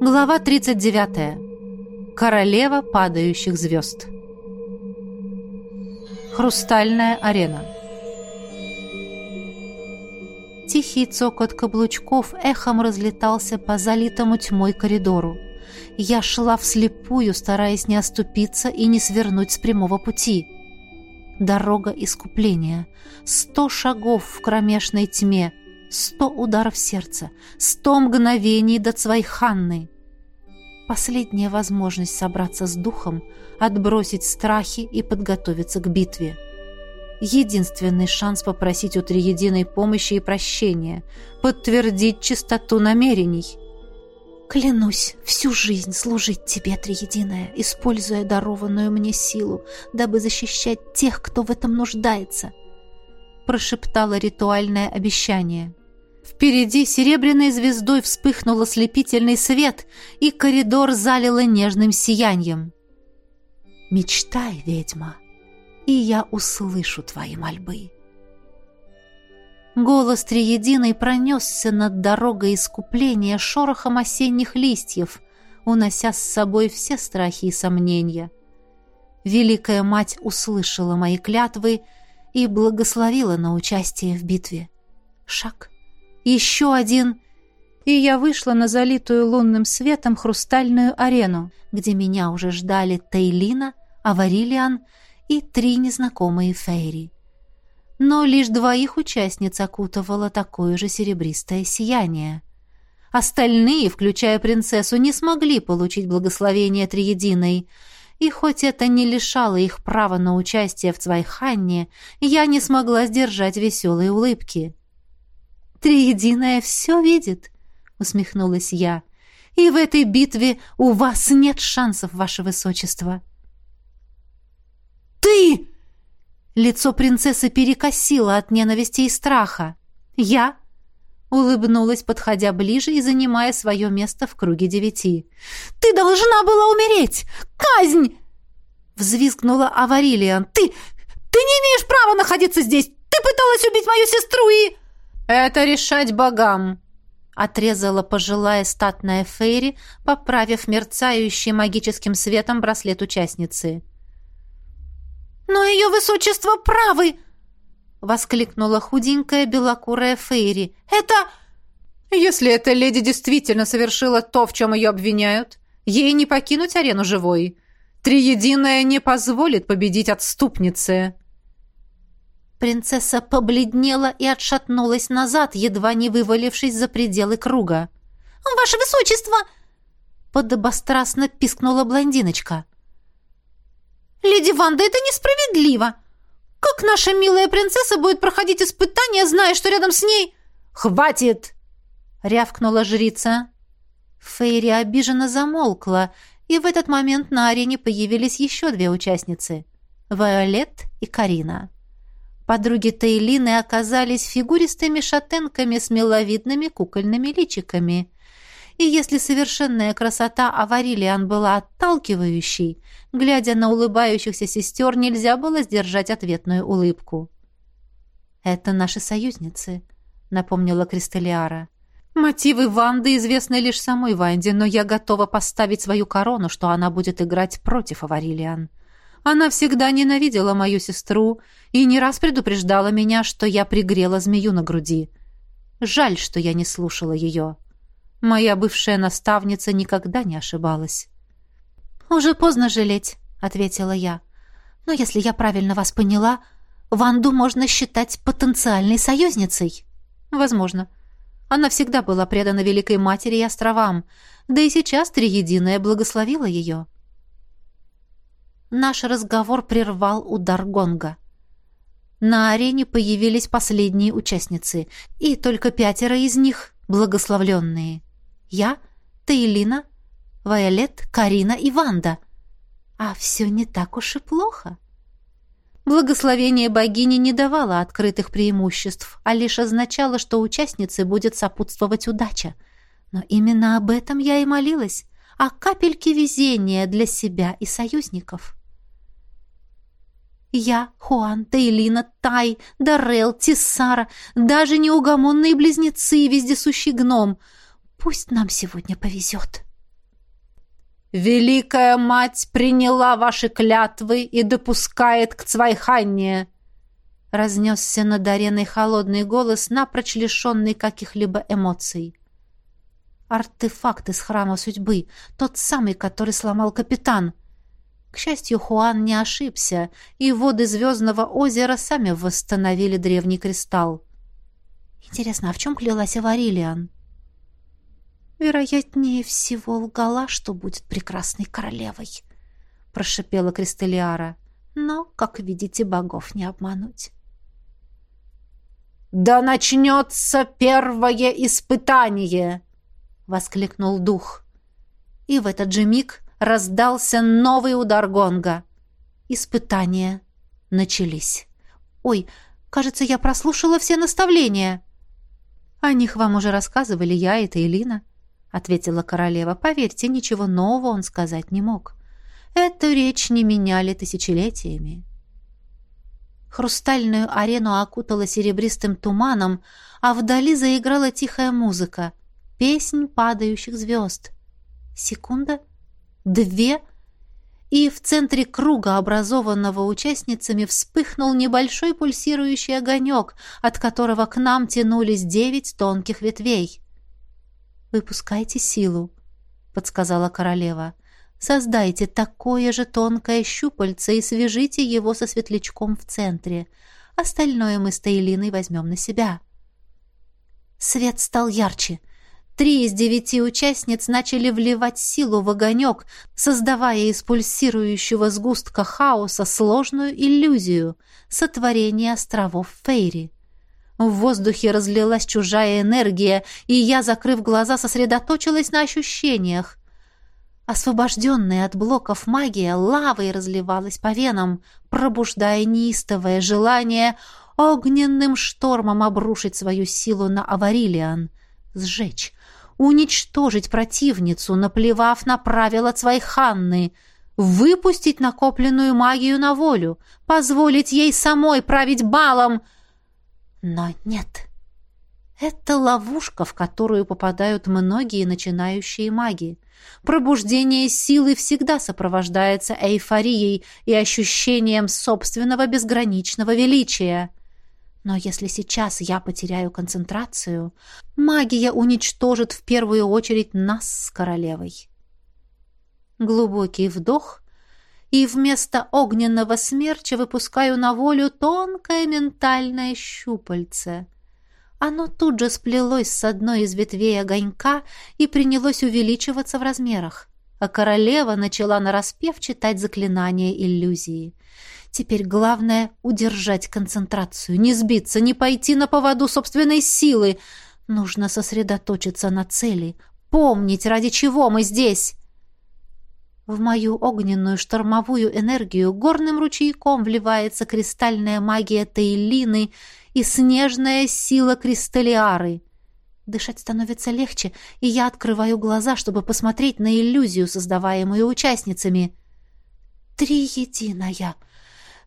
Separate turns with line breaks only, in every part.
Глава 39. Королева падающих звезд. Хрустальная арена. Тихий цокот каблучков эхом разлетался по залитому тьмой коридору. Я шла вслепую, стараясь не оступиться и не свернуть с прямого пути. Дорога искупления. Сто шагов в кромешной тьме — Сто ударов сердца, сто мгновений до Цвайханны. Последняя возможность собраться с духом, отбросить страхи и подготовиться к битве. Единственный шанс попросить у Триединой помощи и прощения, подтвердить чистоту намерений. Клянусь всю жизнь служить тебе, Триединая, используя дарованную мне силу, дабы защищать тех, кто в этом нуждается, прошептала ритуальное обещание. Впереди серебряной звездой вспыхнул ослепительный свет, и коридор залило нежным сиянием. «Мечтай, ведьма, и я услышу твои мольбы». Голос Триединой пронесся над дорогой искупления шорохом осенних листьев, унося с собой все страхи и сомнения. Великая Мать услышала мои клятвы и благословила на участие в битве. Шаг — еще один, и я вышла на залитую лунным светом хрустальную арену, где меня уже ждали Тейлина, Аварилиан и три незнакомые фейри. Но лишь двоих участниц окутывало такое же серебристое сияние. Остальные, включая принцессу, не смогли получить благословение Триединой, и хоть это не лишало их права на участие в Цвайханне, я не смогла сдержать веселые улыбки. Триединая все видит, усмехнулась я. И в этой битве у вас нет шансов, ваше высочество. Ты! Лицо принцессы перекосило от ненависти и страха. Я улыбнулась, подходя ближе и занимая свое место в круге девяти. «Ты должна была умереть! Казнь!» Взвизгнула Аварилиан. «Ты... ты не имеешь права находиться здесь! Ты пыталась убить мою сестру и...»
«Это решать богам!»
отрезала пожилая статная Фейри, поправив мерцающий магическим светом браслет участницы.
«Но ее высочество правы!»
— воскликнула худенькая белокурая Фейри. «Это...»
«Если эта леди действительно совершила то, в чем ее обвиняют, ей не покинуть арену живой. Триединая не позволит победить отступнице».
Принцесса побледнела и отшатнулась назад, едва не вывалившись за пределы круга.
«Ваше высочество!»
Подобострастно пискнула блондиночка.
«Леди Ванда, это несправедливо! Как наша милая принцесса будет проходить испытания, зная, что рядом с ней...»
«Хватит!» — рявкнула жрица. Фейри обиженно замолкла, и в этот момент на арене появились еще две участницы — Виолет и Карина. Подруги Тейлины оказались фигуристыми шатенками с миловидными кукольными личиками. И если совершенная красота Аварилиан была отталкивающей, глядя на улыбающихся сестер, нельзя было сдержать ответную улыбку. «Это наши союзницы», — напомнила Кристалиара. «Мотивы Ванды известны лишь самой Ванде, но я готова поставить свою корону, что она будет играть против Аварилиан». Она всегда ненавидела мою сестру и не раз предупреждала меня, что я пригрела змею на груди. Жаль, что я не слушала ее. Моя бывшая наставница никогда не ошибалась. «Уже поздно жалеть», — ответила я. «Но если я правильно вас поняла, Ванду можно считать потенциальной союзницей». «Возможно. Она всегда была предана Великой Матери и островам, да и сейчас Триединая благословила ее». Наш разговор прервал удар гонга. На арене появились последние участницы, и только пятеро из них благословленные. Я, Таилина, Вайолет, Карина и Ванда. А все не так уж и плохо. Благословение богини не давало открытых преимуществ, а лишь означало, что участнице будет сопутствовать удача. Но именно об этом я и молилась, о капельке везения для себя и союзников. Я, Хуан, Тейлина, Тай, Дарел, Тиссара, даже неугомонные близнецы и вездесущий гном. Пусть нам сегодня повезет».
Великая мать приняла ваши клятвы и допускает к Цвайханне!» Разнесся над ареной холодный голос, напрочь лишенный каких-либо эмоций. Артефакт из храма судьбы, тот самый, который сломал капитан. К счастью, Хуан не ошибся, и воды Звездного озера сами восстановили древний кристалл. Интересно, а в чем клялась Аварилиан? «Вероятнее всего лгала, что будет прекрасной королевой», — прошипела Кристалиара. «Но, как видите, богов не обмануть». «Да начнется первое испытание!» — воскликнул дух. И в этот же миг раздался новый удар гонга. Испытания начались. «Ой, кажется, я прослушала все наставления». «О них вам уже рассказывали я и Тейлина», — ответила королева. «Поверьте, ничего нового он сказать не мог. Эту речь не меняли тысячелетиями». Хрустальную арену окутала серебристым туманом, а вдали заиграла тихая музыка. Песнь падающих звезд. Секунда, две, и в центре круга, образованного участницами, вспыхнул небольшой пульсирующий огонек, от которого к нам тянулись девять тонких ветвей. «Выпускайте силу», — подсказала королева. «Создайте такое же тонкое щупальце и свяжите его со светлячком в центре. Остальное мы с Тейлиной возьмем на себя». Свет стал ярче. Три из девяти участниц начали вливать силу в огонек, создавая из пульсирующего сгустка хаоса сложную иллюзию — сотворение островов Фейри. В воздухе разлилась чужая энергия, и я, закрыв глаза, сосредоточилась на ощущениях. Освобожденная от блоков магия лавой разливалась по венам, пробуждая неистовое желание огненным штормом обрушить свою силу на Аварилиан, сжечь, уничтожить противницу, наплевав на правила своей Ханны, выпустить накопленную магию на волю, позволить ей самой править балом. Но нет. Это ловушка, в которую попадают многие начинающие маги. Пробуждение силы всегда сопровождается эйфорией и ощущением собственного безграничного величия. Но если сейчас я потеряю концентрацию, магия уничтожит в первую очередь нас с королевой. Глубокий вдох, и вместо огненного смерча выпускаю на волю тонкое ментальное щупальце. Оно тут же сплелось с одной из ветвей огонька и принялось увеличиваться в размерах, а королева начала нараспев читать заклинание иллюзии — Теперь главное — удержать концентрацию, не сбиться, не пойти на поводу собственной силы. Нужно сосредоточиться на цели, помнить, ради чего мы здесь. В мою огненную штормовую энергию горным ручейком вливается кристальная магия Тейлины и снежная сила кристаллиары. Дышать становится легче, и я открываю глаза, чтобы посмотреть на иллюзию, создаваемую участницами. Три единая —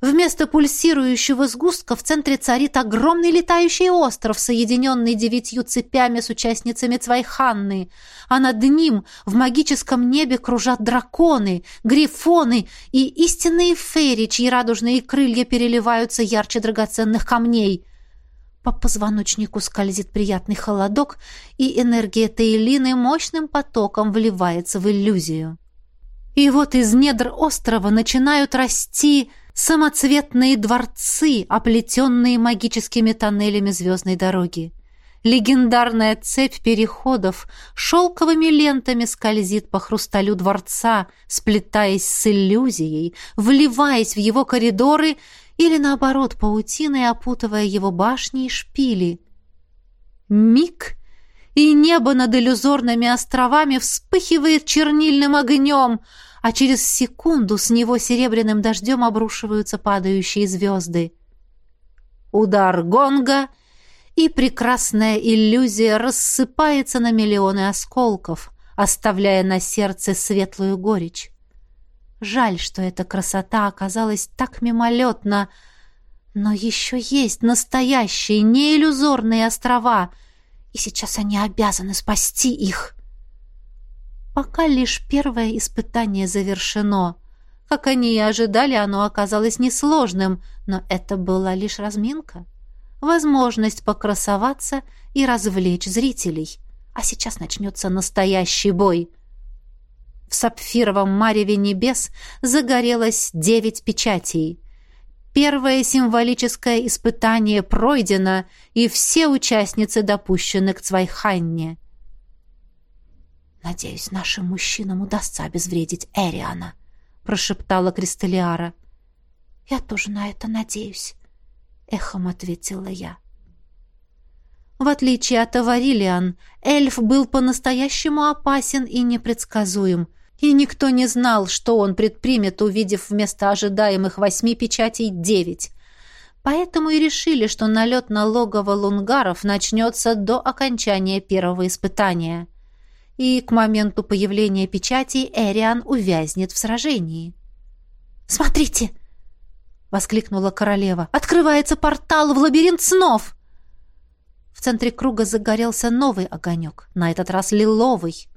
Вместо пульсирующего сгустка в центре царит огромный летающий остров, соединенный девятью цепями с участницами Цвайханны, а над ним в магическом небе кружат драконы, грифоны и истинные фейри, чьи радужные крылья переливаются ярче драгоценных камней. По позвоночнику скользит приятный холодок, и энергия Тейлины мощным потоком вливается в иллюзию. И вот из недр острова начинают расти Самоцветные дворцы, оплетенные магическими тоннелями звездной дороги. Легендарная цепь переходов шелковыми лентами скользит по хрусталю дворца, сплетаясь с иллюзией, вливаясь в его коридоры или, наоборот, паутиной опутывая его башни и шпили. Миг — и небо над иллюзорными островами вспыхивает чернильным огнем — а через секунду с него серебряным дождем обрушиваются падающие звезды. Удар гонга, и прекрасная иллюзия рассыпается на миллионы осколков, оставляя на сердце светлую горечь. Жаль, что эта красота оказалась так мимолетна, но еще есть настоящие, неиллюзорные острова, и сейчас они обязаны спасти их. Пока лишь первое испытание завершено. Как они и ожидали, оно оказалось несложным, но это была лишь разминка. Возможность покрасоваться и развлечь зрителей. А сейчас начнется настоящий бой. В сапфировом мареве небес загорелось девять печатей. Первое символическое испытание пройдено, и все участницы допущены к Цвайханне. «Надеюсь, нашим мужчинам удастся обезвредить Эриана», — прошептала Кристалиара. «Я тоже на это надеюсь», — эхом ответила я. В отличие от Аварилиан, эльф был по-настоящему опасен и непредсказуем, и никто не знал, что он предпримет, увидев вместо ожидаемых восьми печатей девять. Поэтому и решили, что налет на логово лунгаров начнется до окончания первого испытания и к моменту появления печати Эриан увязнет в сражении. «Смотрите!» — воскликнула королева. «Открывается портал в лабиринт снов!» В центре круга загорелся новый огонек, на этот раз лиловый.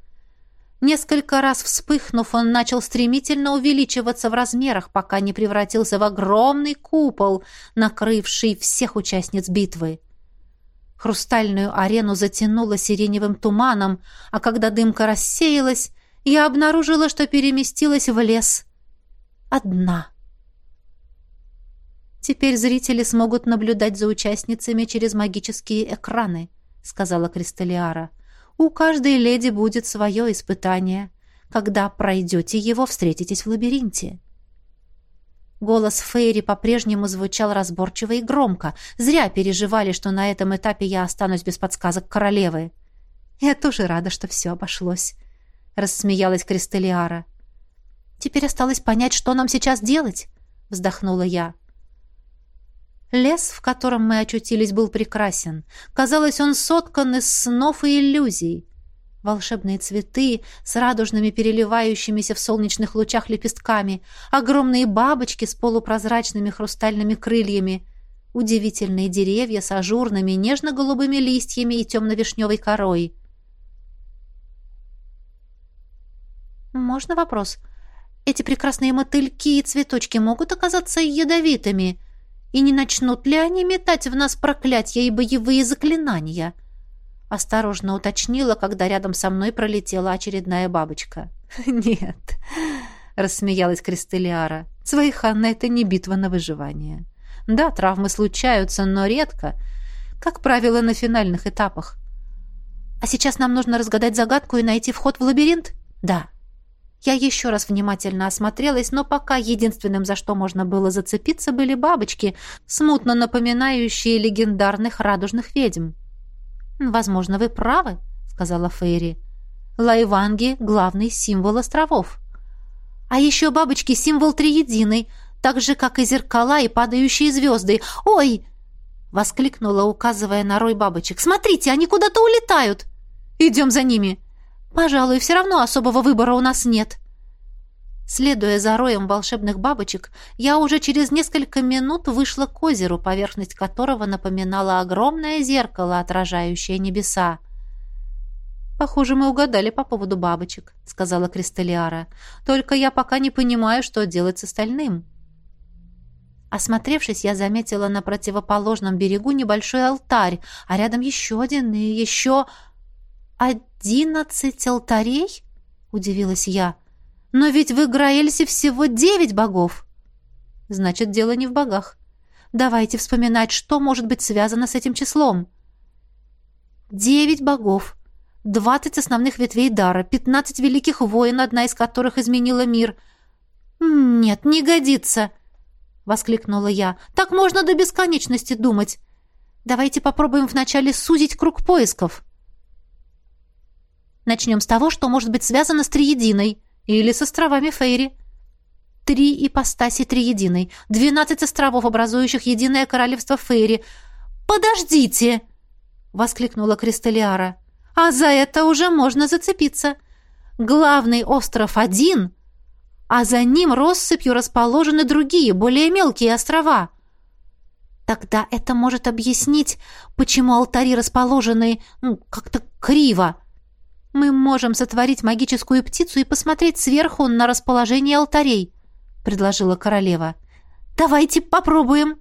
Несколько раз вспыхнув, он начал стремительно увеличиваться в размерах, пока не превратился в огромный купол, накрывший всех участниц битвы. Хрустальную арену затянуло сиреневым туманом, а когда дымка рассеялась, я обнаружила, что переместилась в лес. Одна. «Теперь зрители смогут наблюдать за участницами через магические экраны», — сказала Кристалиара. «У каждой леди будет свое испытание. Когда пройдете его, встретитесь в лабиринте». Голос Фейри по-прежнему звучал разборчиво и громко. Зря переживали, что на этом этапе я останусь без подсказок королевы. «Я тоже рада, что все обошлось», — рассмеялась Кристалиара. «Теперь осталось понять, что нам сейчас делать», — вздохнула я. Лес, в котором мы очутились, был прекрасен. Казалось, он соткан из снов и иллюзий волшебные цветы с радужными переливающимися в солнечных лучах лепестками, огромные бабочки с полупрозрачными хрустальными крыльями, удивительные деревья с ажурными нежно-голубыми листьями и темно-вишневой корой. «Можно вопрос? Эти прекрасные мотыльки и цветочки могут оказаться ядовитыми? И не начнут ли они метать в нас проклятья и боевые заклинания?» Осторожно уточнила, когда рядом со мной пролетела очередная бабочка. «Нет», — рассмеялась Кристелиара. «Свайханна — это не битва на выживание. Да, травмы случаются, но редко. Как правило, на финальных этапах. А сейчас нам нужно разгадать загадку и найти вход в лабиринт? Да. Я еще раз внимательно осмотрелась, но пока единственным, за что можно было зацепиться, были бабочки, смутно напоминающие легендарных радужных ведьм. «Возможно, вы правы», — сказала Фейри. «Лайванги — главный символ островов. А еще бабочки — символ триединый, так же, как и зеркала и падающие звезды. Ой!» — воскликнула, указывая на рой бабочек. «Смотрите, они куда-то улетают! Идем за ними! Пожалуй, все равно особого выбора у нас нет». Следуя за роем волшебных бабочек, я уже через несколько минут вышла к озеру, поверхность которого напоминала огромное зеркало, отражающее небеса. «Похоже, мы угадали по поводу бабочек», — сказала Кристалиара. «Только я пока не понимаю, что делать с остальным». Осмотревшись, я заметила на противоположном берегу небольшой алтарь, а рядом еще один и еще... «Одиннадцать алтарей?» — удивилась я. Но ведь в Играэльсе всего девять богов. Значит, дело не в богах. Давайте вспоминать, что может быть связано с этим числом. Девять богов, двадцать основных ветвей дара, пятнадцать великих воин, одна из которых изменила мир. «Нет, не годится!» — воскликнула я. «Так можно до бесконечности думать. Давайте попробуем вначале сузить круг поисков». Начнем с того, что может быть связано с Триединой. Или с островами Фейри. Три ипостаси триединой. Двенадцать островов, образующих единое королевство Фейри. «Подождите!» — воскликнула Кристалиара. «А за это уже можно зацепиться. Главный остров один, а за ним россыпью расположены другие, более мелкие острова». Тогда это может объяснить, почему алтари расположены ну, как-то криво.
Мы можем сотворить магическую птицу и посмотреть сверху на расположение алтарей, предложила королева. Давайте попробуем.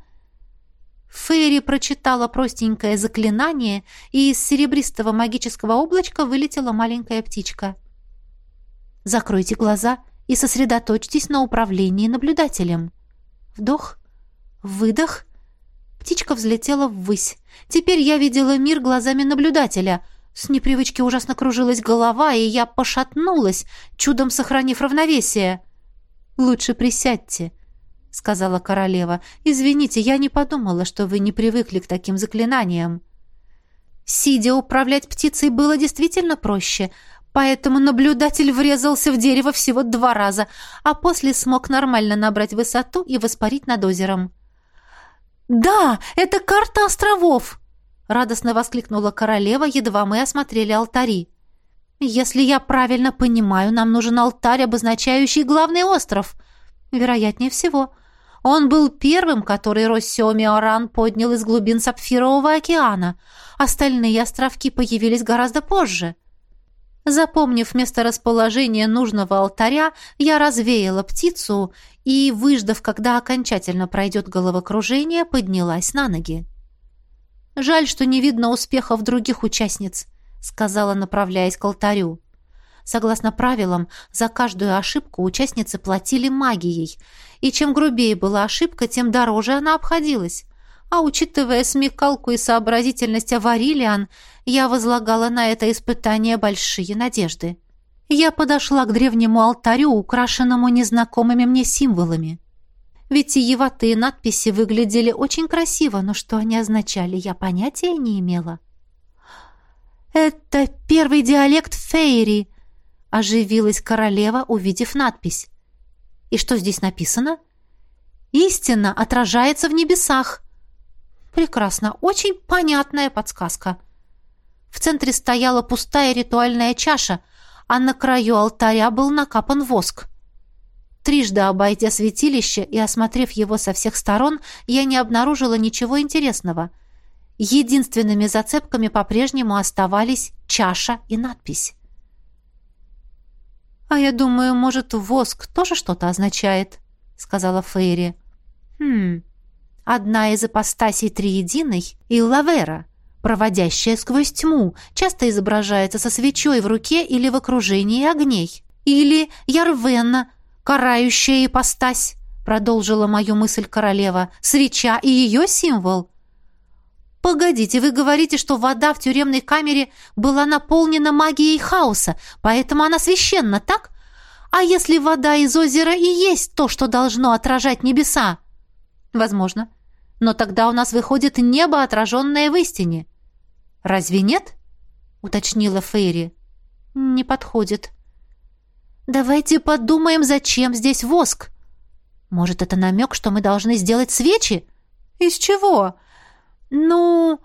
Фейри прочитала простенькое заклинание, и из серебристого магического облачка вылетела маленькая птичка. Закройте глаза и сосредоточьтесь на управлении наблюдателем. Вдох, выдох. Птичка взлетела ввысь. Теперь я видела мир глазами наблюдателя. С непривычки ужасно кружилась голова, и я пошатнулась, чудом сохранив равновесие. «Лучше присядьте», — сказала королева. «Извините, я не подумала, что вы не привыкли к таким заклинаниям». Сидя управлять птицей было действительно проще, поэтому наблюдатель врезался в дерево всего два раза, а после смог нормально набрать высоту и воспарить над озером. «Да, это карта островов!» — радостно воскликнула королева, едва мы осмотрели алтари. «Если я правильно понимаю, нам нужен алтарь, обозначающий главный остров. Вероятнее всего. Он был первым, который Россиоми Оран поднял из глубин Сапфирового океана. Остальные островки появились гораздо позже». Запомнив месторасположение нужного алтаря, я развеяла птицу и, выждав, когда окончательно пройдет головокружение, поднялась на ноги. «Жаль, что не видно успехов других участниц», — сказала, направляясь к алтарю. Согласно правилам, за каждую ошибку участницы платили магией, и чем грубее была ошибка, тем дороже она обходилась. А учитывая смекалку и сообразительность Аварилиан, я возлагала на это испытание большие надежды. Я подошла к древнему алтарю, украшенному незнакомыми мне символами. Витиеватые надписи выглядели очень красиво, но что они означали, я понятия не имела. «Это первый диалект Фейри», — оживилась королева, увидев надпись. «И что здесь написано?» «Истина отражается в небесах», Прекрасно, очень понятная подсказка. В центре стояла пустая ритуальная чаша, а на краю алтаря был накапан воск. Трижды обойдя святилище и осмотрев его со всех сторон, я не обнаружила ничего интересного. Единственными зацепками по-прежнему оставались чаша и надпись. «А я думаю, может, воск тоже что-то означает», — сказала Фейри. «Хм, Одна из апостасий Триединой — Иллавера, проводящая сквозь тьму, часто изображается со свечой в руке или в окружении огней. Или Ярвенна, карающая ипостась, продолжила мою мысль королева, свеча и ее символ. «Погодите, вы говорите, что вода в тюремной камере была наполнена магией хаоса, поэтому она священна, так? А если вода из озера и есть то, что должно отражать небеса?» Возможно. Но тогда у нас выходит небо, отраженное в истине. Разве нет? Уточнила Фейри. Не подходит. Давайте подумаем, зачем здесь воск. Может, это намек, что мы должны сделать свечи? Из чего? Ну,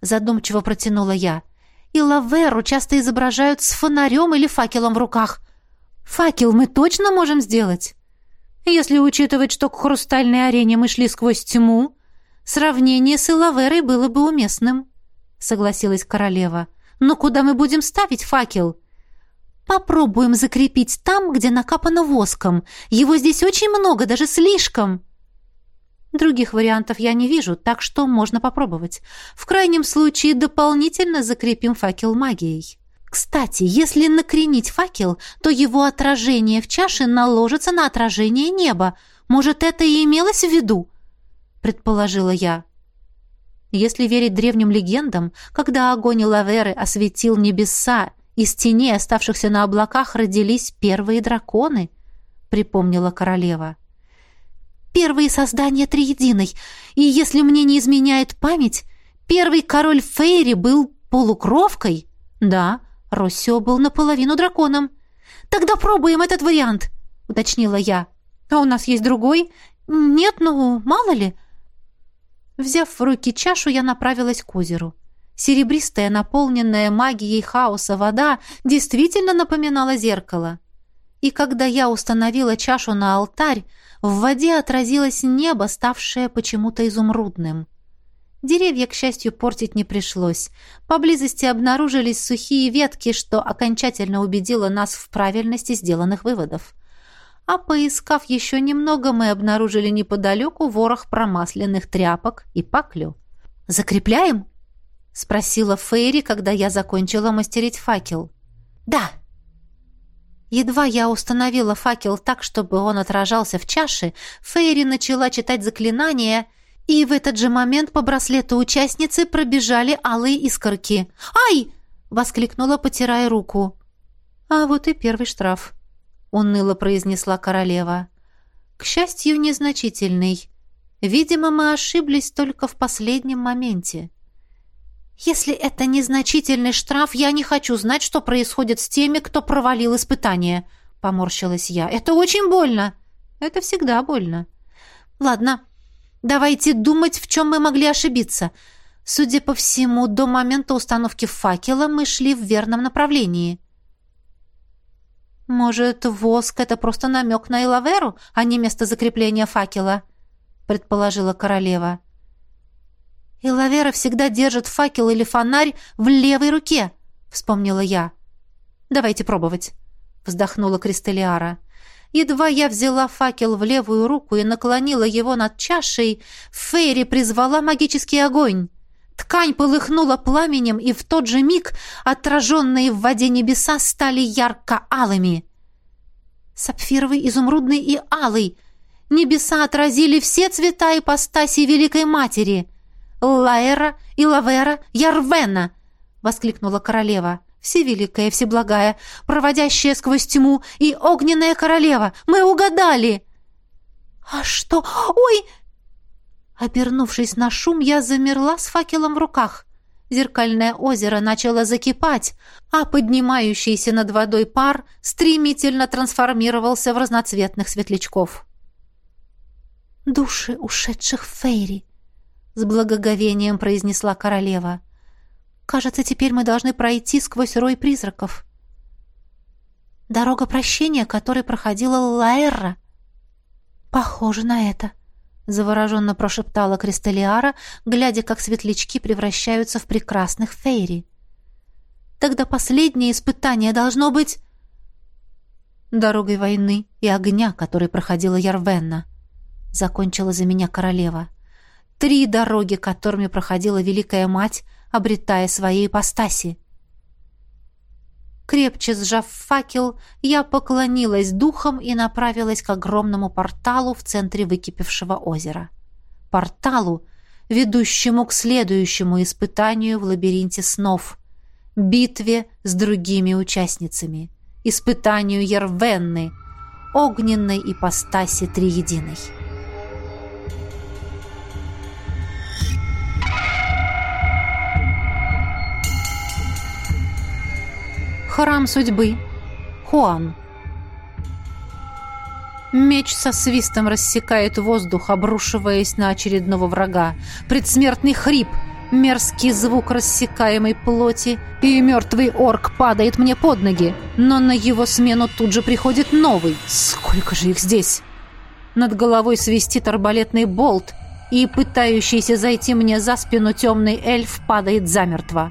задумчиво протянула я. И лаверу часто изображают с фонарем или факелом в руках. Факел мы точно можем сделать? Если учитывать, что к хрустальной арене мы шли сквозь тьму, сравнение с Илаверой было бы уместным, — согласилась королева. Но куда мы будем ставить факел? Попробуем закрепить там, где накапано воском. Его здесь очень много, даже слишком. Других вариантов я не вижу, так что можно попробовать. В крайнем случае дополнительно закрепим факел магией. Кстати, если накренить факел, то его отражение в чаше наложится на отражение неба. Может, это и имелось в виду? предположила я. Если верить древним легендам, когда огонь Лаверы осветил небеса, из теней, оставшихся на облаках, родились первые драконы, припомнила королева. Первые создания Триединой, и если мне не изменяет память, первый король Фейри был полукровкой. Да, Россио был наполовину драконом. «Тогда пробуем этот вариант», — уточнила я. «А у нас есть другой?» «Нет, ну, мало ли». Взяв в руки чашу, я направилась к озеру. Серебристая, наполненная магией хаоса вода действительно напоминала зеркало. И когда я установила чашу на алтарь, в воде отразилось небо, ставшее почему-то изумрудным. Деревья, к счастью, портить не пришлось. Поблизости обнаружились сухие ветки, что окончательно убедило нас в правильности сделанных выводов. А поискав еще немного, мы обнаружили неподалеку ворох промасленных тряпок и паклю. «Закрепляем?» — спросила Фейри, когда я закончила мастерить факел. «Да!» Едва я установила факел так, чтобы он отражался в чаше, Фейри начала читать заклинание, и в этот же момент по браслету участницы пробежали алые искорки. «Ай!» — воскликнула, потирая руку. «А вот и первый штраф», — уныло произнесла королева. «К счастью, незначительный. Видимо, мы ошиблись только в последнем моменте». «Если это незначительный штраф, я не хочу знать, что происходит с теми, кто провалил испытание», — поморщилась я. «Это очень больно». «Это всегда больно». «Ладно, давайте думать, в чем мы могли ошибиться. Судя по всему, до момента установки факела мы шли в верном направлении». «Может, воск — это просто намек на Элаверу, а не место закрепления факела?» — предположила королева. «И Лавера всегда держит факел или фонарь в левой руке», — вспомнила я. «Давайте пробовать», — вздохнула Кристалиара. Едва я взяла факел в левую руку и наклонила его над чашей, Фейри призвала магический огонь. Ткань полыхнула пламенем, и в тот же миг отраженные в воде небеса стали ярко-алыми. Сапфировый, изумрудный и алый. Небеса отразили все цвета ипостаси Великой Матери — Лаэра и Лавера Ярвена!» — воскликнула королева. «Всевеликая, всеблагая, проводящая сквозь тьму и огненная королева! Мы угадали!» «А что? Ой!» Обернувшись на шум, я замерла с факелом в руках. Зеркальное озеро начало закипать, а поднимающийся над водой пар стремительно трансформировался в разноцветных светлячков. «Души ушедших фейри!» С благоговением произнесла королева. Кажется, теперь мы должны пройти сквозь рой призраков. Дорога прощения, которой проходила Лаэра. Похоже на это, завороженно прошептала Кристалиара, глядя, как светлячки превращаются в прекрасных фейри. Тогда последнее испытание должно быть дорогой войны и огня, которой проходила Ярвенна, закончила за меня королева. Три дороги, которыми проходила Великая Мать, обретая свои ипостаси. Крепче сжав факел, я поклонилась духом и направилась к огромному порталу в центре выкипевшего озера. Порталу, ведущему к следующему испытанию в лабиринте снов, битве с другими участницами, испытанию Ервенны, огненной ипостаси Триединой. Храм судьбы. Хуан. Меч со свистом рассекает воздух, обрушиваясь на очередного врага. Предсмертный хрип, мерзкий звук рассекаемой плоти, и мертвый орк падает мне под ноги. Но на его смену тут же приходит новый. Сколько же их здесь? Над головой свистит арбалетный болт, и пытающийся зайти мне за спину темный эльф падает замертво.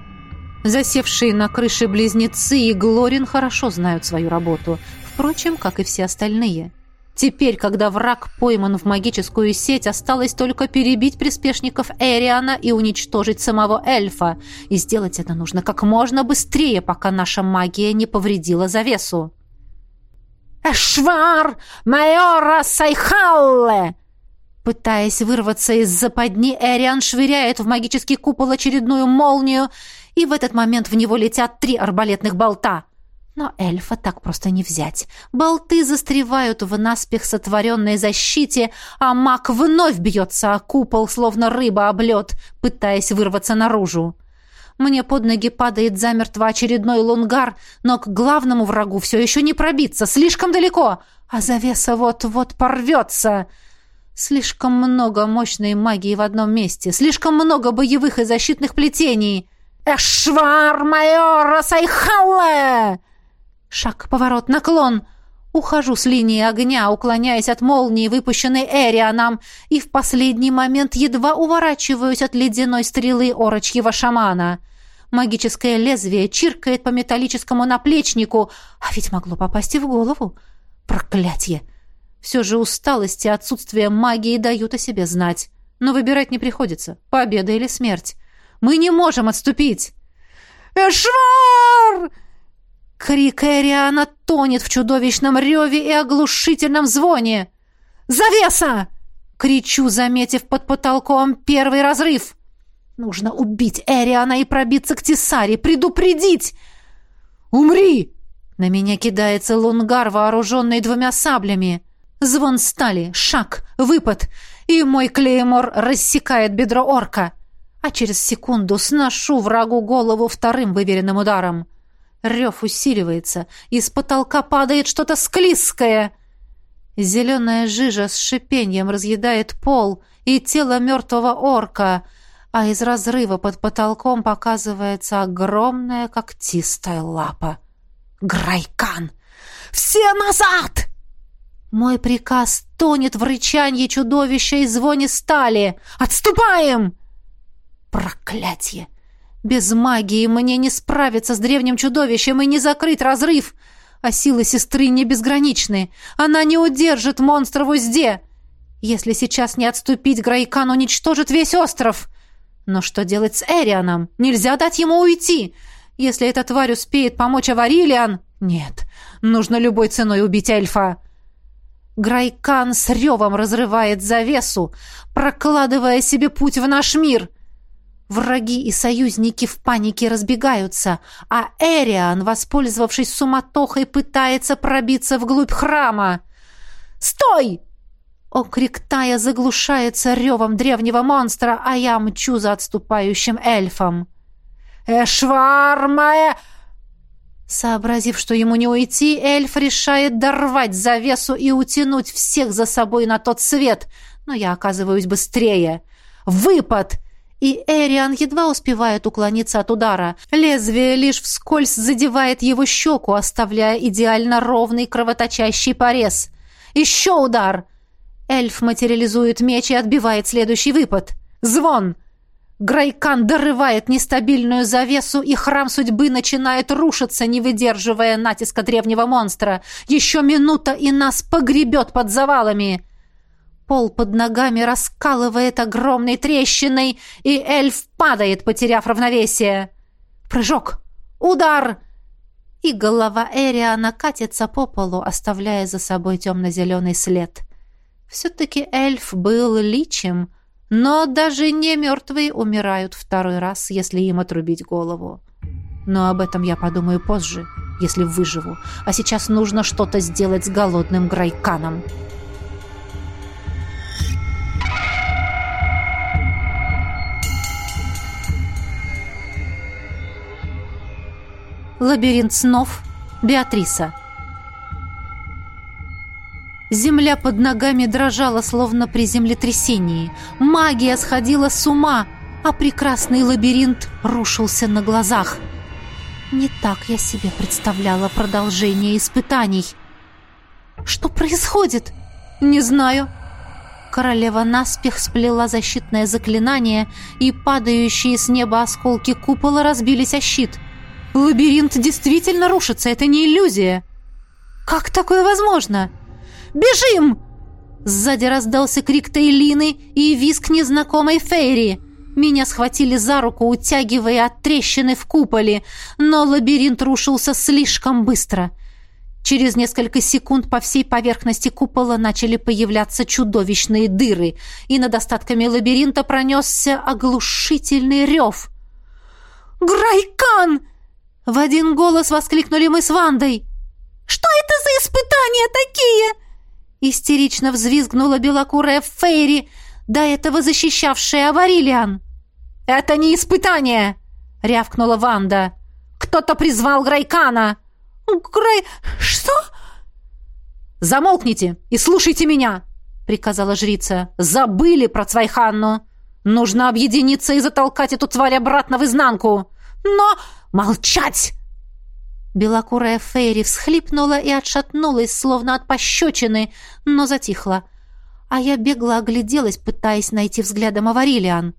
Засевшие на крыше близнецы и Глорин хорошо знают свою работу, впрочем, как и все остальные. Теперь, когда враг пойман в магическую сеть, осталось только перебить приспешников Эриана и уничтожить самого эльфа. И сделать это нужно как можно быстрее, пока наша магия не повредила завесу. «Эшвар! Майора Сайхалле!» Пытаясь вырваться из западни, Эриан швыряет в магический купол очередную молнию, и в этот момент в него летят три арбалетных болта. Но эльфа так просто не взять. Болты застревают в наспех сотворенной защите, а маг вновь бьется о купол, словно рыба об лед, пытаясь вырваться наружу. Мне под ноги падает замертво очередной лунгар, но к главному врагу все еще не пробиться, слишком далеко, а завеса вот-вот порвется. Слишком много мощной магии в одном месте, слишком много боевых и защитных плетений. «Эшвар майора Сайхалле!» Шаг, поворот, наклон. Ухожу с линии огня, уклоняясь от молнии, выпущенной Эрианом, и в последний момент едва уворачиваюсь от ледяной стрелы орочьего шамана. Магическое лезвие чиркает по металлическому наплечнику, а ведь могло попасть и в голову. Проклятье! Все же усталость и отсутствие магии дают о себе знать. Но выбирать не приходится, победа или смерть. Мы не можем отступить. «Эшвар!» Крик Эриана тонет в чудовищном реве и оглушительном звоне. «Завеса!» — кричу, заметив под потолком первый разрыв. «Нужно убить Эриана и пробиться к Тесаре, предупредить!» «Умри!» На меня кидается лунгар, вооруженный двумя саблями. Звон стали, шаг, выпад, и мой клеймор рассекает бедро орка. А через секунду сношу врагу голову вторым выверенным ударом. Рев усиливается. Из потолка падает что-то склизкое. Зеленая жижа с шипением разъедает пол и тело мертвого орка, а из разрыва под потолком показывается огромная когтистая лапа. Грайкан! Все назад! Мой приказ тонет в рычанье чудовища и звоне стали. «Отступаем!» Проклятье! Без магии мне не справиться с древним чудовищем и не закрыть разрыв. А силы сестры не безграничны. Она не удержит монстра в узде. Если сейчас не отступить, Грайкан уничтожит весь остров. Но что делать с Эрианом? Нельзя дать ему уйти. Если эта тварь успеет помочь Аварилиан... Нет, нужно любой ценой убить эльфа. Грайкан с ревом разрывает завесу, прокладывая себе путь в наш мир. Враги и союзники в панике разбегаются, а Эриан, воспользовавшись суматохой, пытается пробиться вглубь храма. «Стой!» Окрик Тая заглушается ревом древнего монстра, а я мчу за отступающим эльфом. «Эшвармая!» Сообразив, что ему не уйти, эльф решает дорвать завесу и утянуть всех за собой на тот свет, но я оказываюсь быстрее. «Выпад!» И Эриан едва успевает уклониться от удара. Лезвие лишь вскользь задевает его щеку, оставляя идеально ровный кровоточащий порез. Еще удар! Эльф материализует меч и отбивает следующий выпад. Звон! Грайкан дорывает нестабильную завесу, и храм судьбы начинает рушиться, не выдерживая натиска древнего монстра. Еще минута, и нас погребет под завалами. Пол под ногами раскалывает огромной трещиной, и эльф падает, потеряв равновесие. Прыжок! Удар! И голова Эриана катится по полу, оставляя за собой темно-зеленый след. Все-таки эльф был личем, но даже не мертвые умирают второй раз, если им отрубить голову. Но об этом я подумаю позже, если выживу. А сейчас нужно что-то сделать с голодным Грайканом. Лабиринт снов. Беатриса. Земля под ногами дрожала, словно при землетрясении. Магия сходила с ума, а прекрасный лабиринт рушился на глазах. Не так я себе представляла продолжение испытаний. Что происходит? Не знаю. Королева наспех сплела защитное заклинание, и падающие с неба осколки купола разбились о щит — Лабиринт действительно рушится, это не иллюзия. Как такое возможно? Бежим! Сзади раздался крик Тейлины и визг незнакомой Фейри. Меня схватили за руку, утягивая от трещины в куполе, но лабиринт рушился слишком быстро. Через несколько секунд по всей поверхности купола начали появляться чудовищные дыры, и над остатками лабиринта пронесся оглушительный рев. «Грайкан!» В один голос воскликнули мы с Вандой. «Что это за испытания такие?» Истерично взвизгнула белокурая Фейри, до этого защищавшая Аварилиан. «Это не испытание!» — рявкнула Ванда. «Кто-то призвал Грайкана!» «Грай... что?» «Замолкните и слушайте меня!» — приказала жрица. «Забыли про Цвайханну! Нужно объединиться и затолкать эту тварь обратно в изнанку!» «Но...» «Молчать!»
Белокурая Фейри всхлипнула и отшатнулась, словно от пощечины, но затихла. А я бегло огляделась, пытаясь найти взглядом Аварилиан.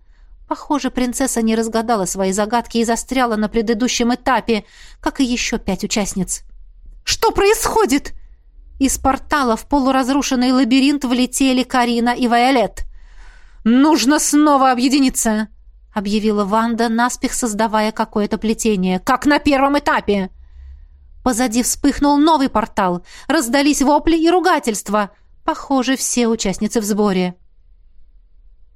Похоже, принцесса не разгадала свои загадки и застряла на предыдущем этапе, как и еще пять участниц. «Что происходит?» Из портала в полуразрушенный лабиринт влетели Карина и Вайолет. «Нужно снова объединиться!» — объявила Ванда, наспех создавая какое-то плетение. «Как на первом этапе!» Позади вспыхнул новый портал. Раздались вопли и ругательства. Похоже, все участницы в сборе.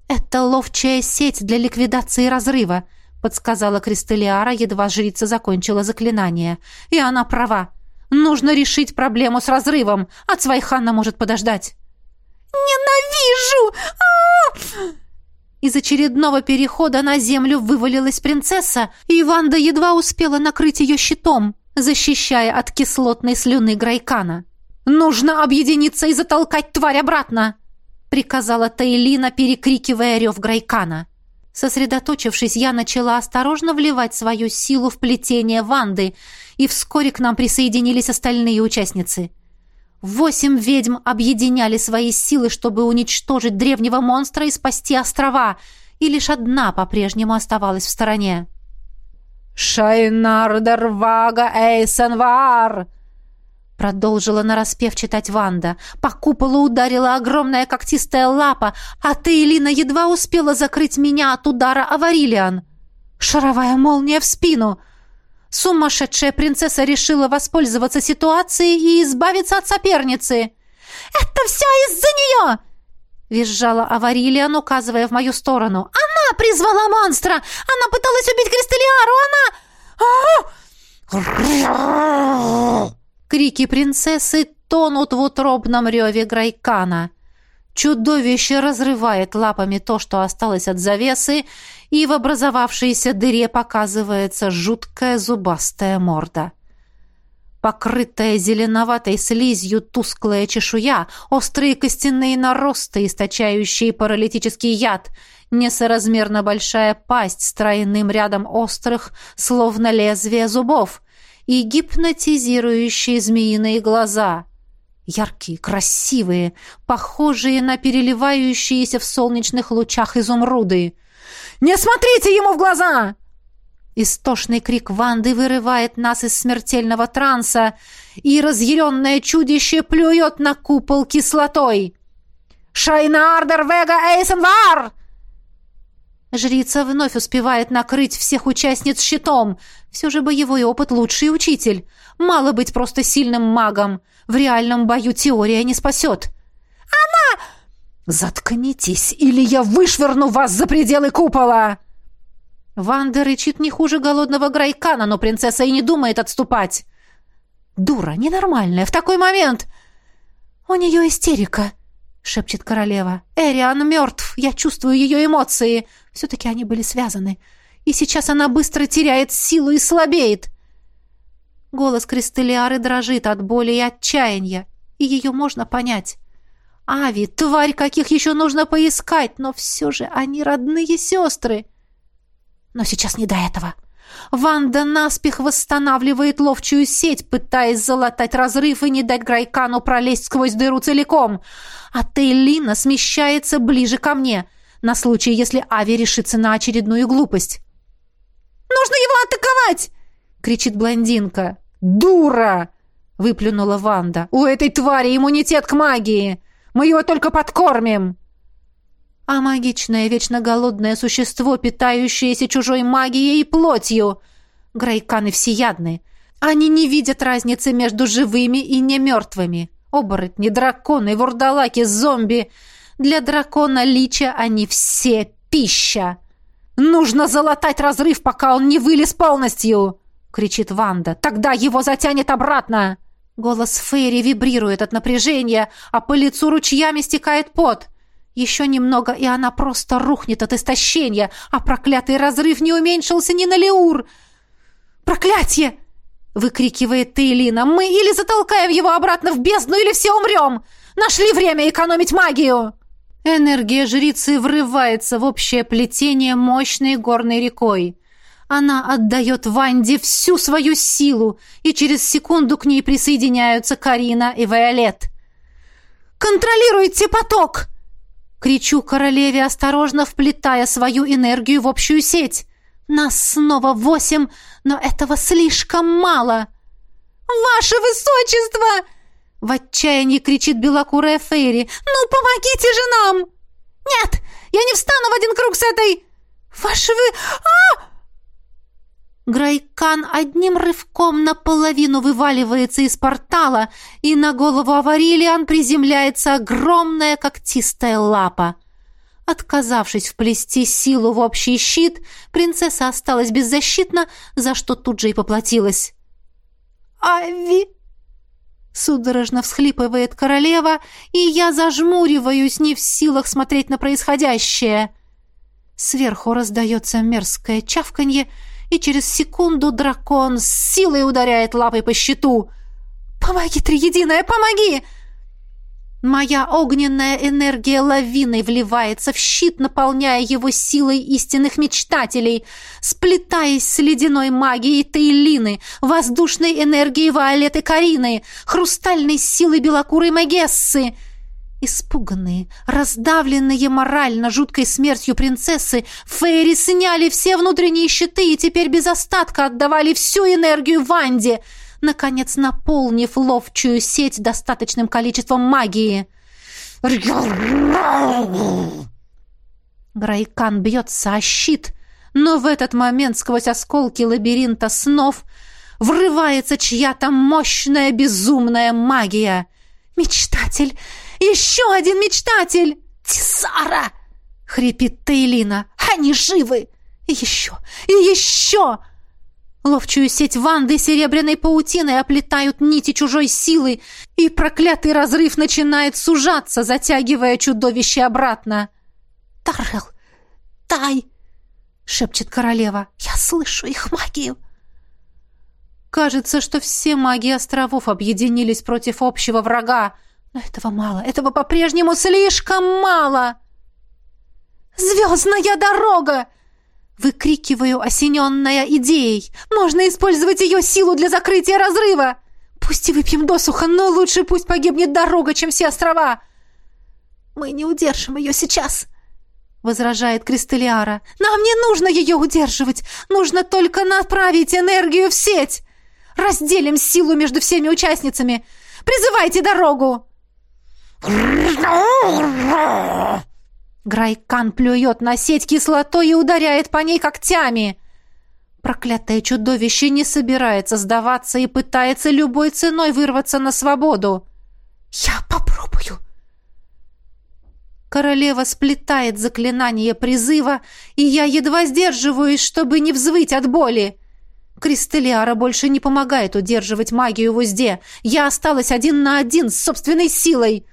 «Это ловчая сеть для ликвидации разрыва», — подсказала Кристалиара, едва жрица закончила заклинание. «И она права. Нужно решить проблему с разрывом. От Свайхана может подождать».
«Ненавижу! А -а -а
Из очередного перехода на землю вывалилась принцесса, и Ванда едва успела накрыть ее щитом, защищая от кислотной слюны Грайкана. «Нужно объединиться и затолкать тварь обратно!» приказала Таилина, перекрикивая рев Грайкана. Сосредоточившись, я начала осторожно вливать свою силу в плетение Ванды, и вскоре к нам присоединились остальные участницы. Восемь ведьм объединяли свои силы, чтобы уничтожить древнего монстра и спасти острова, и лишь одна по-прежнему оставалась в стороне.
«Шайнардер Вага Эйсенвар!»
Продолжила нараспев читать Ванда. По куполу ударила огромная когтистая лапа, а Тейлина едва успела закрыть меня от удара Аварилиан. Шаровая молния в спину. Сумасшедшая принцесса решила воспользоваться ситуацией и избавиться от соперницы.
«Это все из-за нее!»
Визжала Аварилиан, указывая в мою сторону.
«Она призвала монстра! Она пыталась убить Кристалиару! Она...»
Крики принцессы тонут в утробном реве Грайкана. Чудовище разрывает лапами то, что осталось от завесы, и в образовавшейся дыре показывается жуткая зубастая морда. Покрытая зеленоватой слизью тусклая чешуя, острые костяные наросты, источающие паралитический яд, несоразмерно большая пасть с тройным рядом острых, словно лезвие зубов — и гипнотизирующие змеиные глаза. Яркие, красивые, похожие на переливающиеся в солнечных лучах изумруды. «Не смотрите ему в глаза!» Истошный крик Ванды вырывает нас из смертельного транса, и разъяренное чудище плюет на купол кислотой. «Шайнардер Вега Эйсенвар!» Жрица вновь успевает накрыть всех участниц щитом. Все же боевой опыт лучший учитель. Мало быть просто сильным магом. В реальном бою теория не спасет.
«Заткнитесь, или я вышвырну вас за пределы купола!»
Ванда рычит не хуже голодного Грайкана, но принцесса и не думает отступать. «Дура, ненормальная, в такой момент!» «У нее истерика», — шепчет королева. «Эриан мертв, я чувствую ее эмоции. Все-таки они были связаны. И сейчас она быстро теряет силу и слабеет. Голос Кристелиары дрожит от боли и отчаяния, и ее можно понять. Ави, тварь, каких еще нужно поискать, но все же они родные сестры. Но сейчас не до этого. Ванда наспех восстанавливает ловчую сеть, пытаясь залатать разрыв и не дать Грайкану пролезть сквозь дыру целиком. А Тейлина смещается ближе ко мне — на случай, если Ави решится на очередную глупость.
«Нужно его атаковать!»
— кричит блондинка. «Дура!» — выплюнула Ванда. «У этой твари иммунитет к магии! Мы его только подкормим!» А магичное, вечно голодное существо, питающееся чужой магией и плотью. Грайканы всеядны. Они не видят разницы между живыми и немертвыми. Оборотни, драконы, вурдалаки, зомби — для дракона Лича они все пища. Нужно залатать разрыв, пока он не вылез полностью, кричит Ванда. Тогда его затянет обратно. Голос Фейри вибрирует от напряжения, а по лицу ручьями стекает пот. Еще немного, и она просто рухнет от истощения, а проклятый разрыв не уменьшился ни на леур. «Проклятье!» — выкрикивает Тейлина. «Мы или затолкаем его обратно в бездну, или все умрем! Нашли время экономить магию!» Энергия жрицы врывается в общее плетение мощной горной рекой.
Она отдает Ванде всю свою силу, и через секунду к ней присоединяются Карина и Виолет. «Контролируйте поток!» Кричу королеве, осторожно вплетая свою энергию в общую сеть. «Нас снова восемь, но этого слишком мало!» «Ваше высочество!» В отчаянии кричит белокурая Фейри. «Ну, помогите же нам!» «Нет, я не встану в один круг с этой...» «Ваше вы... а Грайкан одним рывком наполовину вываливается из портала, и на голову Аварилиан приземляется огромная когтистая лапа. Отказавшись вплести силу в общий щит, принцесса осталась беззащитна, за что тут же и поплатилась. «Ави!» Судорожно всхлипывает королева, и я зажмуриваюсь, не в силах смотреть на происходящее. Сверху раздается мерзкое чавканье, и через секунду дракон с силой ударяет лапой по щиту. «Помоги, Триединая, помоги!» Моя огненная энергия лавиной вливается в щит, наполняя его силой истинных мечтателей, сплетаясь с ледяной магией Тейлины, воздушной энергией Виолетты Карины, хрустальной силой белокурой Магессы — Испуганные, раздавленные морально жуткой смертью принцессы, Фейри сняли все внутренние щиты и теперь без остатка отдавали всю энергию Ванде, наконец наполнив ловчую сеть достаточным количеством магии. Грайкан бьется о щит, но в этот момент сквозь осколки лабиринта снов врывается чья-то мощная безумная магия. «Мечтатель! Еще один мечтатель! Тисара!» — хрипит Тейлина. «Они живы! Еще! И еще!» Ловчую сеть Ванды серебряной паутиной оплетают нити чужой силы, и проклятый разрыв начинает сужаться, затягивая чудовище обратно. «Таррел! Тай!» — шепчет королева. «Я слышу их магию!» Кажется, что все маги островов объединились против общего врага — но этого мало, этого по-прежнему слишком мало. «Звездная дорога!» Выкрикиваю, осененная идеей. «Можно использовать ее силу для закрытия разрыва! Пусть и выпьем досуха, но лучше пусть погибнет дорога, чем все острова!» «Мы не удержим ее сейчас!» — возражает Кристалиара. «Нам не нужно ее удерживать! Нужно только направить энергию в сеть! Разделим силу между всеми участницами! Призывайте дорогу!» Грайкан плюет на сеть кислотой и ударяет по ней когтями. Проклятое чудовище не собирается сдаваться и пытается любой ценой вырваться на свободу. «Я попробую!» Королева сплетает заклинание призыва, и я едва сдерживаюсь, чтобы не взвыть от боли. Кристалиара больше не помогает удерживать магию в узде. Я осталась один на один с собственной силой.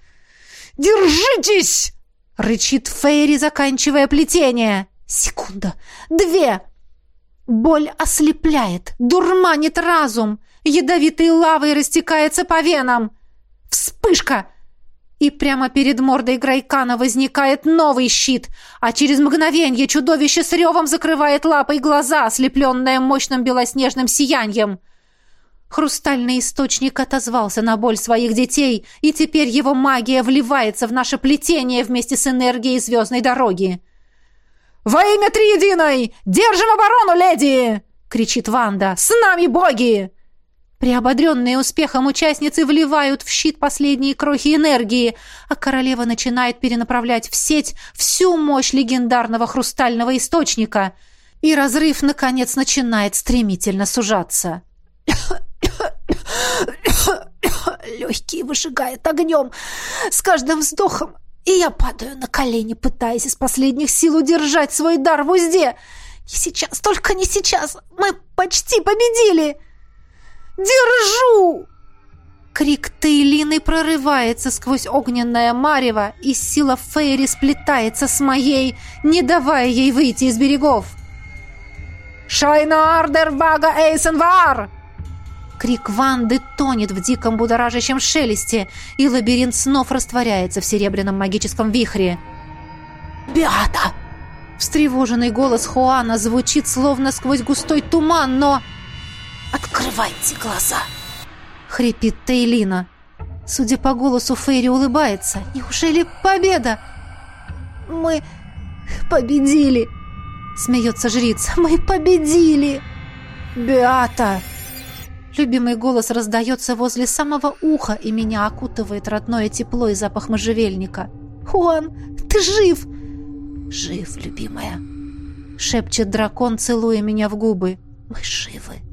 «Держитесь!» — рычит Фейри, заканчивая плетение. «Секунда! Две!» Боль ослепляет, дурманит разум. Ядовитой лавой растекается по венам. Вспышка! И прямо перед мордой Грайкана возникает новый щит, а через мгновение чудовище с ревом закрывает лапой глаза, ослепленное мощным белоснежным сиянием. Хрустальный источник отозвался на боль своих детей, и теперь его магия вливается в наше плетение вместе с энергией звездной дороги. «Во имя Триединой! Держим оборону, леди!» — кричит Ванда. «С нами боги!» Приободренные успехом участницы вливают в щит последние крохи энергии, а королева начинает перенаправлять в сеть всю мощь легендарного хрустального источника. И разрыв, наконец, начинает стремительно сужаться. Легкие выжигает огнем с каждым вздохом, и я падаю на колени, пытаясь из последних сил удержать свой дар в узде. Не сейчас, только не сейчас. Мы почти победили. Держу! Крик Тейлины прорывается сквозь огненное марево, и сила Фейри сплетается с моей, не давая ей выйти из берегов. «Шайна Ардер Вага Эйсенвар!» Крик Ванды тонет в диком будоражащем шелесте, и лабиринт снов растворяется в серебряном магическом вихре. «Беата!»
Встревоженный голос Хуана звучит словно сквозь густой туман, но...
«Открывайте глаза!»
— хрипит Тейлина. Судя по голосу, Фейри улыбается. «Неужели победа?» «Мы победили!» — смеется жрица. «Мы победили!» «Беата!» Любимый голос раздается возле самого уха, и меня окутывает родное тепло и запах можжевельника. «Хуан, ты жив!» «Жив, любимая!» — шепчет дракон, целуя меня в губы. «Мы живы!»